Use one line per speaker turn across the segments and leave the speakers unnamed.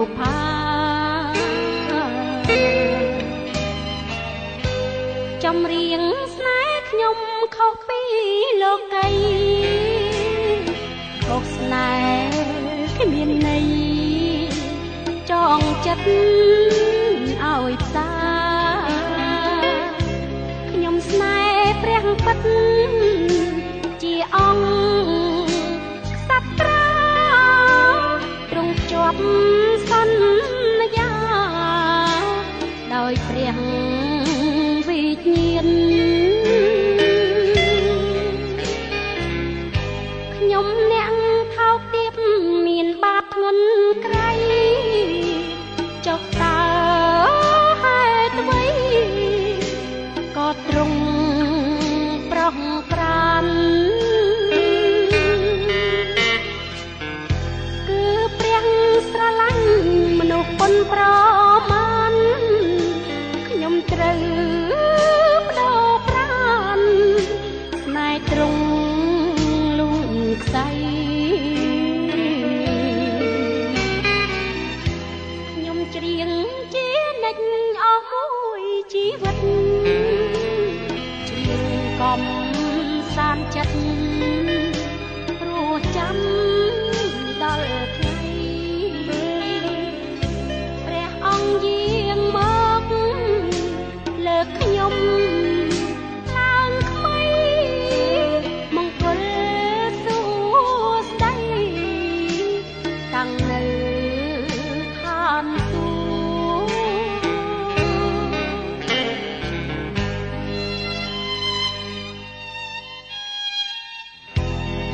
បូផាចម្រៀងស្នេហ៍ខ្ញុំខុសពីលោកីខុសស្នេហ៍គ្មានន័យចងចិត្តឲ្យផ្សាខ្ញុំស្នេហ៍ព្រះពិត អ្នកថោកទាបមានបាបធ្ងន់ក្រៃចុះតើហេតុអ្វីក៏ទ្រង់ប្រោះប្រានគឺព្រះស្រឡាញ់មនុស្សប៉ុនប្រមាណខ្ញុំត្រូវ ច្រៀងជានិច្ចអស់មួយជីវិត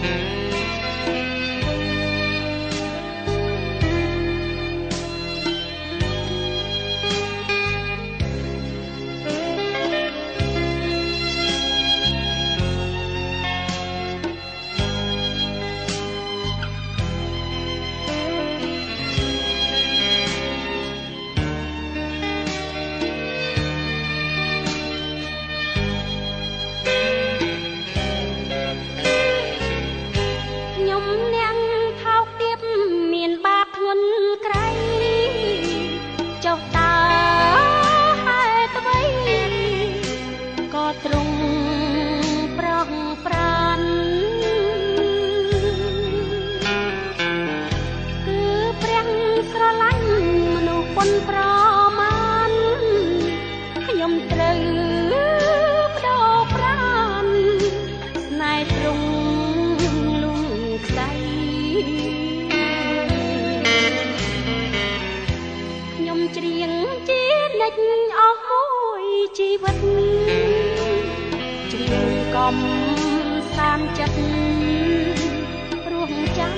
ខ្ញុំ មនុស្សប៉ុនប្រមាណខ្ញុំត្រូវបដោប្រានស្នេហ៍ទ្រង់លួងខ្សែខ្ញុំច្រៀងជានិច្ចអស់មួយជីវិតច្រៀងកំសាន្តចិត្តរស់ចាំ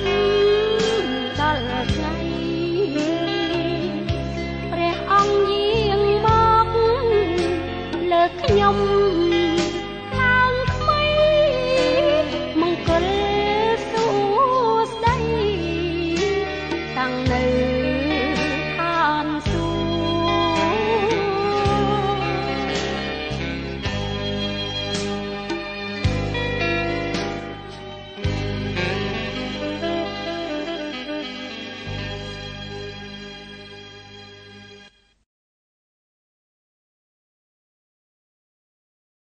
nhung